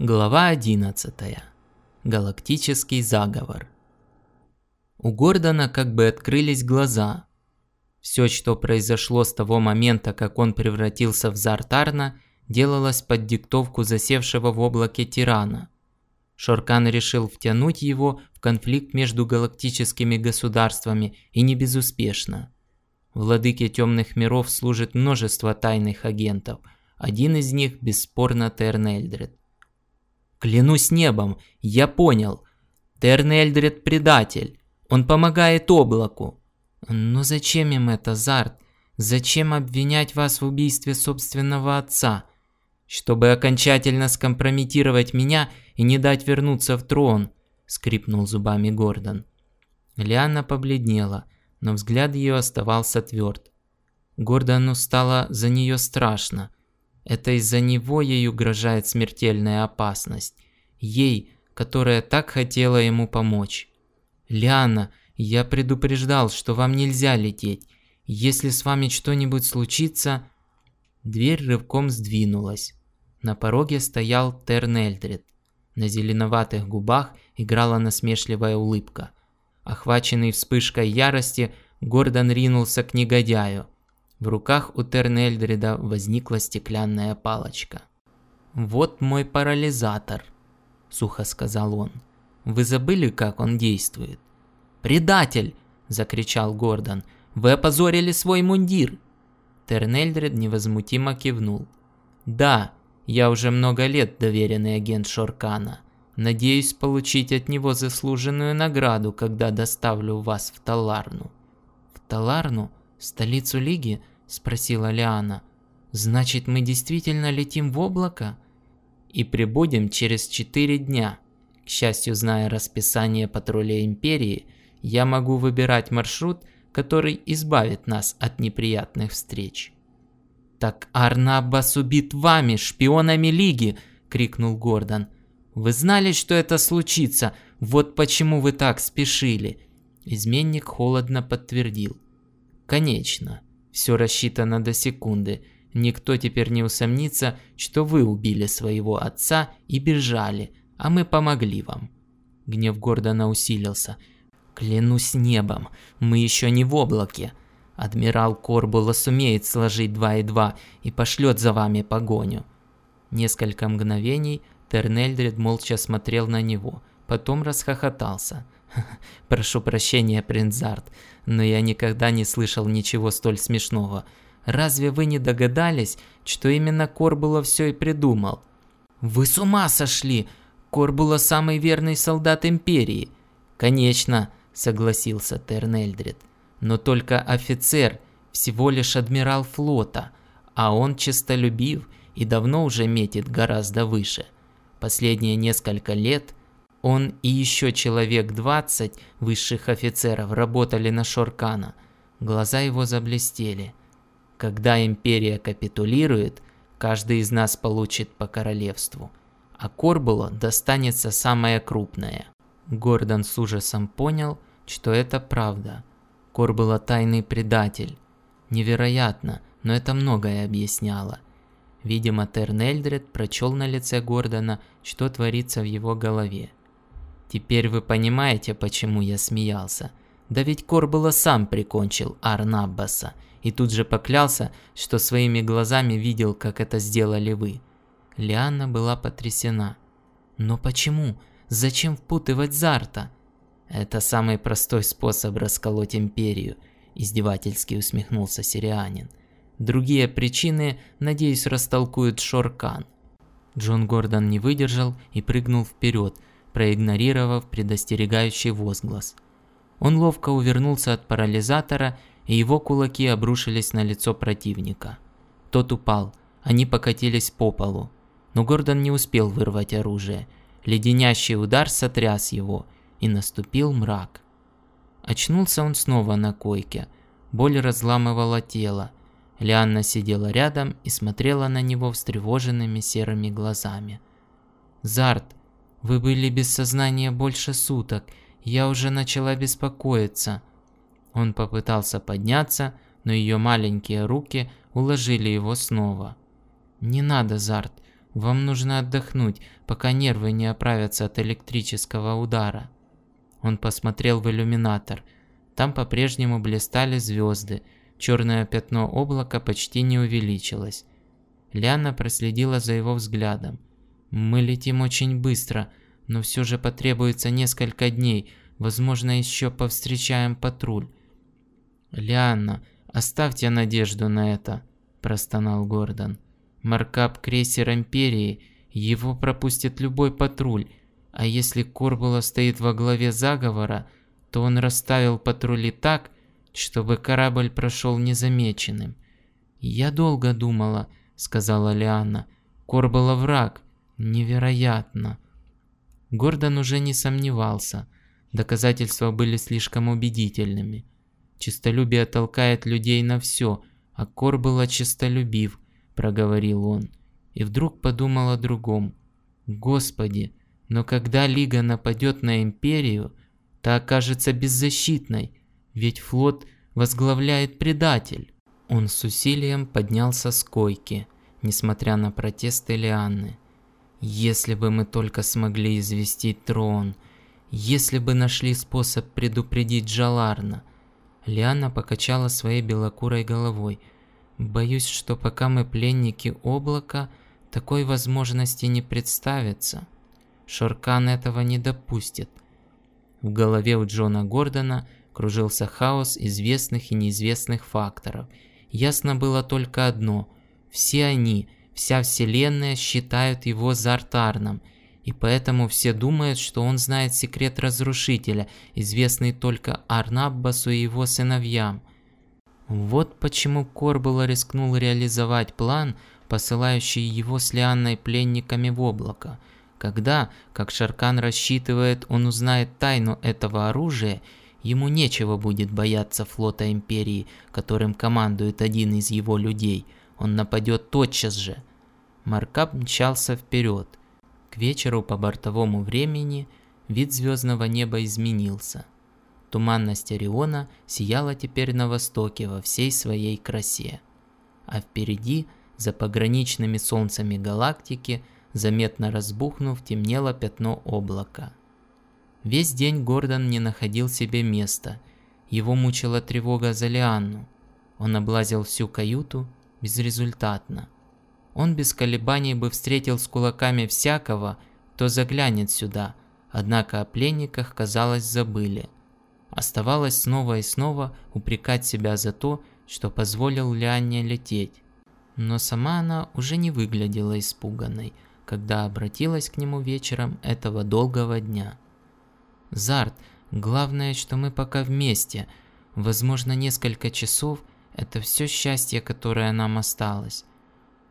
Глава 11. Галактический заговор. У Гордона как бы открылись глаза. Все, что произошло с того момента, как он превратился в Зартарна, делалось под диктовку засевшего в облаке тирана. Шоркан решил втянуть его в конфликт между галактическими государствами и не безуспешно. Владыке темных миров служит множество тайных агентов. Один из них бесспорно Тернельдред. Клянусь небом, я понял. Терн Эльдред предатель. Он помогает облаку. Но зачем им это, Зарт? Зачем обвинять вас в убийстве собственного отца? Чтобы окончательно скомпрометировать меня и не дать вернуться в трон, скрипнул зубами Гордон. Лиана побледнела, но взгляд ее оставался тверд. Гордону стало за нее страшно – это из-за него ей угрожает смертельная опасность. Ей, которая так хотела ему помочь. «Лиана, я предупреждал, что вам нельзя лететь. Если с вами что-нибудь случится...» Дверь рывком сдвинулась. На пороге стоял Тернельдред. На зеленоватых губах играла насмешливая улыбка. Охваченный вспышкой ярости, Гордон ринулся к негодяю – в руках у Тернельдрида возникла стеклянная палочка. «Вот мой парализатор», – сухо сказал он. «Вы забыли, как он действует?» «Предатель!» – закричал Гордон. «Вы опозорили свой мундир!» Тернельдрид невозмутимо кивнул. «Да, я уже много лет доверенный агент Шоркана. Надеюсь получить от него заслуженную награду, когда доставлю вас в Таларну». «В Таларну?» «Столицу Лиги?» – спросила Лиана. «Значит, мы действительно летим в облако?» «И прибудем через четыре дня. К счастью, зная расписание патруля Империи, я могу выбирать маршрут, который избавит нас от неприятных встреч». «Так Арнаббас убит вами, шпионами Лиги!» – крикнул Гордон. «Вы знали, что это случится, вот почему вы так спешили!» Изменник холодно подтвердил – Конечно, все рассчитано до секунды. Никто теперь не усомнится, что вы убили своего отца и бежали, а мы помогли вам. Гнев Гордона усилился. Клянусь небом, мы еще не в облаке. Адмирал Корбула сумеет сложить два и два и пошлет за вами погоню. Несколько мгновений Тернельдред молча смотрел на него, потом расхохотался – Прошу прощения, Принцарт, но я никогда не слышал ничего столь смешного. Разве вы не догадались, что именно Корбула все и придумал? Вы с ума сошли! Корбула самый верный солдат Империи. Конечно, согласился Тернельдрид. Но только офицер, всего лишь адмирал флота, а он честолюбив и давно уже метит гораздо выше. Последние несколько лет он и еще человек 20 высших офицеров работали на Шоркана. Глаза его заблестели. Когда империя капитулирует, каждый из нас получит по королевству. А Корбуло достанется самое крупное. Гордон с ужасом понял, что это правда. Корбуло тайный предатель. Невероятно, но это многое объясняло. Видимо, Тернельдред прочел на лице Гордона, что творится в его голове. Теперь вы понимаете, почему я смеялся. Да ведь Корбула сам прикончил Арнаббаса и тут же поклялся, что своими глазами видел, как это сделали вы. Лианна была потрясена. Но почему? Зачем впутывать Зарта? Это самый простой способ расколоть империю, издевательски усмехнулся Сирианин. Другие причины, надеюсь, растолкует Шоркан. Джон Гордон не выдержал и прыгнул вперед, проигнорировав предостерегающий возглас. Он ловко увернулся от парализатора, и его кулаки обрушились на лицо противника. Тот упал, они покатились по полу. Но Гордон не успел вырвать оружие. Леденящий удар сотряс его, и наступил мрак. Очнулся он снова на койке. Боль разламывала тело. Лианна сидела рядом и смотрела на него встревоженными серыми глазами. «Зарт, вы были без сознания больше суток. Я уже начала беспокоиться. Он попытался подняться, но ее маленькие руки уложили его снова. Не надо, Зарт. Вам нужно отдохнуть, пока нервы не оправятся от электрического удара. Он посмотрел в иллюминатор. Там по-прежнему блистали звезды. Черное пятно облака почти не увеличилось. Ляна проследила за его взглядом. «Мы летим очень быстро, но все же потребуется несколько дней. Возможно, еще повстречаем патруль». «Лианна, оставьте надежду на это», – простонал Гордон. «Маркап крейсер Империи, его пропустит любой патруль, а если Корбула стоит во главе заговора, то он расставил патрули так, чтобы корабль прошел незамеченным. «Я долго думала», — сказала Лиана. «Корбула враг. Невероятно». Гордон уже не сомневался. Доказательства были слишком убедительными. Чистолюбие толкает людей на все, а Корбула чистолюбив, проговорил он. И вдруг подумал о другом. Господи, но когда Лига нападет на Империю, та окажется беззащитной, ведь флот возглавляет предатель. Он с усилием поднялся с койки, несмотря на протесты Лианны. Если бы мы только смогли известить трон, если бы нашли способ предупредить Джаларна. Лиана покачала своей белокурой головой. Боюсь, что пока мы пленники облака, такой возможности не представится. Шоркан этого не допустит. В голове у Джона Гордона кружился хаос известных и неизвестных факторов. Ясно было только одно – все они, вся Вселенная считают его Зартарном, и поэтому все думают, что он знает секрет Разрушителя, известный только Арнаббасу и его сыновьям. Вот почему Корбула рискнул реализовать план, посылающий его с Лианной пленниками в облако – когда, как Шаркан рассчитывает, он узнает тайну этого оружия, ему нечего будет бояться флота Империи, которым командует один из его людей. Он нападет тотчас же. Маркап мчался вперед. К вечеру по бортовому времени вид звездного неба изменился. Туманность Ориона сияла теперь на востоке во всей своей красе. А впереди, за пограничными солнцами галактики, заметно разбухнув, темнело пятно облака. Весь день Гордон не находил себе места. Его мучила тревога за Лианну. Он облазил всю каюту безрезультатно. Он без колебаний бы встретил с кулаками всякого, кто заглянет сюда, однако о пленниках, казалось, забыли. Оставалось снова и снова упрекать себя за то, что позволил Лианне лететь. Но сама она уже не выглядела испуганной – когда обратилась к нему вечером этого долгого дня. «Зарт, главное, что мы пока вместе. Возможно, несколько часов – это все счастье, которое нам осталось».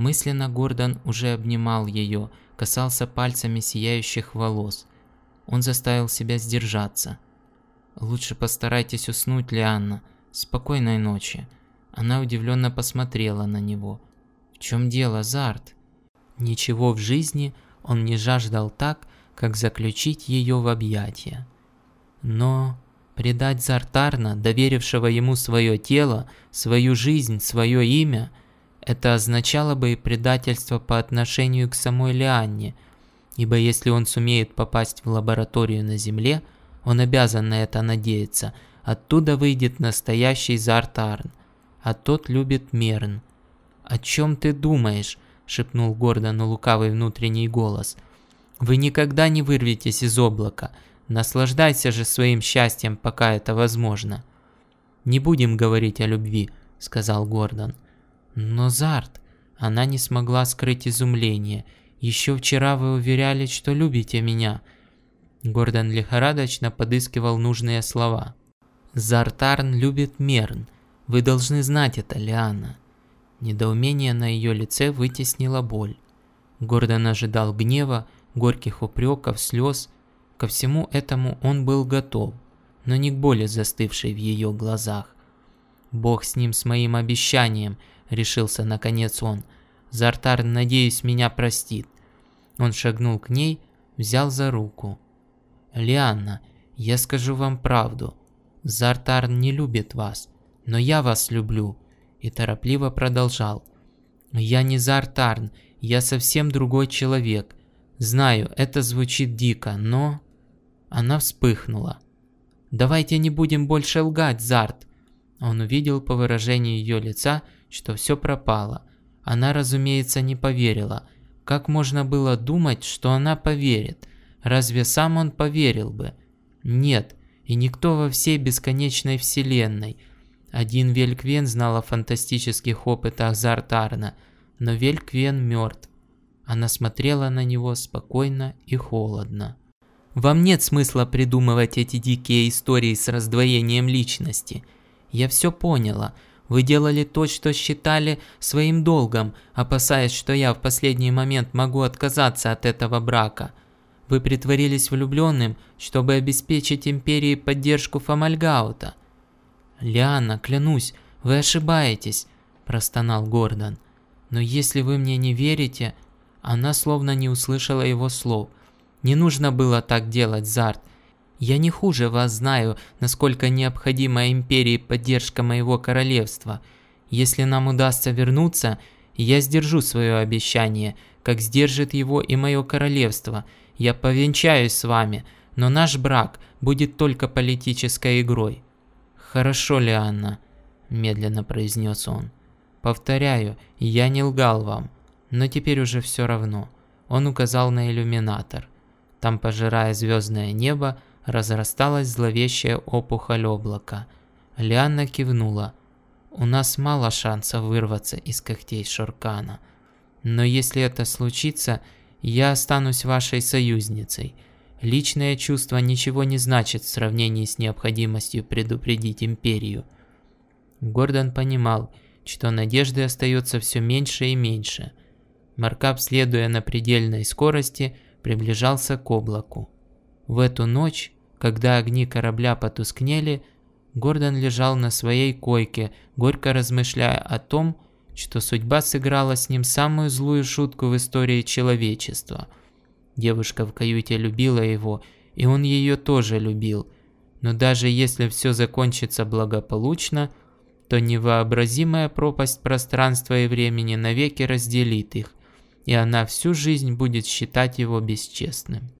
Мысленно Гордон уже обнимал ее, касался пальцами сияющих волос. Он заставил себя сдержаться. «Лучше постарайтесь уснуть, Лианна. Спокойной ночи». Она удивленно посмотрела на него. «В чем дело, Зарт?» Ничего в жизни он не жаждал так, как заключить ее в объятия. Но предать Зартарна, доверившего ему свое тело, свою жизнь, свое имя, это означало бы и предательство по отношению к самой Лианне, ибо если он сумеет попасть в лабораторию на Земле, он обязан на это надеяться, оттуда выйдет настоящий Зартарн, а тот любит Мерн. «О чем ты думаешь?» шепнул Гордону лукавый внутренний голос. «Вы никогда не вырветесь из облака. Наслаждайся же своим счастьем, пока это возможно». «Не будем говорить о любви», — сказал Гордон. «Но Зарт...» Она не смогла скрыть изумление. «Еще вчера вы уверяли, что любите меня». Гордон лихорадочно подыскивал нужные слова. «Зартарн любит Мерн. Вы должны знать это, Лиана. Недоумение на ее лице вытеснило боль. Гордон ожидал гнева, горьких упреков, слез. Ко всему этому он был готов, но не к боли застывшей в ее глазах. «Бог с ним, с моим обещанием», — решился наконец он. «Зартар, надеюсь, меня простит». Он шагнул к ней, взял за руку. «Лианна, я скажу вам правду. Зартар не любит вас, но я вас люблю и торопливо продолжал. «Я не Зартарн, Я совсем другой человек. Знаю, это звучит дико, но... Она вспыхнула. «Давайте не будем больше лгать, Зарт!» Он увидел по выражению ее лица, что все пропало. Она, разумеется, не поверила. Как можно было думать, что она поверит? Разве сам он поверил бы? Нет, и никто во всей бесконечной вселенной. Один Вельквен знал о фантастических опытах Зартарна, но Вельквен мертв. Она смотрела на него спокойно и холодно. Вам нет смысла придумывать эти дикие истории с раздвоением личности. Я все поняла. Вы делали то, что считали своим долгом, опасаясь, что я в последний момент могу отказаться от этого брака. Вы притворились влюбленным, чтобы обеспечить Империи поддержку Фомальгаута. «Лиана, клянусь, вы ошибаетесь», – простонал Гордон. «Но если вы мне не верите...» Она словно не услышала его слов – не нужно было так делать, Зарт. Я не хуже вас знаю, насколько необходима Империи поддержка моего королевства. Если нам удастся вернуться, я сдержу свое обещание, как сдержит его и мое королевство. Я повенчаюсь с вами, но наш брак будет только политической игрой. Хорошо ли, Анна? медленно произнес он. Повторяю, я не лгал вам, но теперь уже все равно. Он указал на иллюминатор. Там, пожирая звездное небо, разрасталась зловещая опухоль облака. Лианна кивнула. «У нас мало шансов вырваться из когтей Шоркана. Но если это случится, я останусь вашей союзницей. Личное чувство ничего не значит в сравнении с необходимостью предупредить Империю». Гордон понимал, что надежды остается все меньше и меньше. Маркап, следуя на предельной скорости, приближался к облаку. В эту ночь, когда огни корабля потускнели, Гордон лежал на своей койке, горько размышляя о том, что судьба сыграла с ним самую злую шутку в истории человечества. Девушка в каюте любила его, и он ее тоже любил. Но даже если все закончится благополучно, то невообразимая пропасть пространства и времени навеки разделит их, и она всю жизнь будет считать его бесчестным.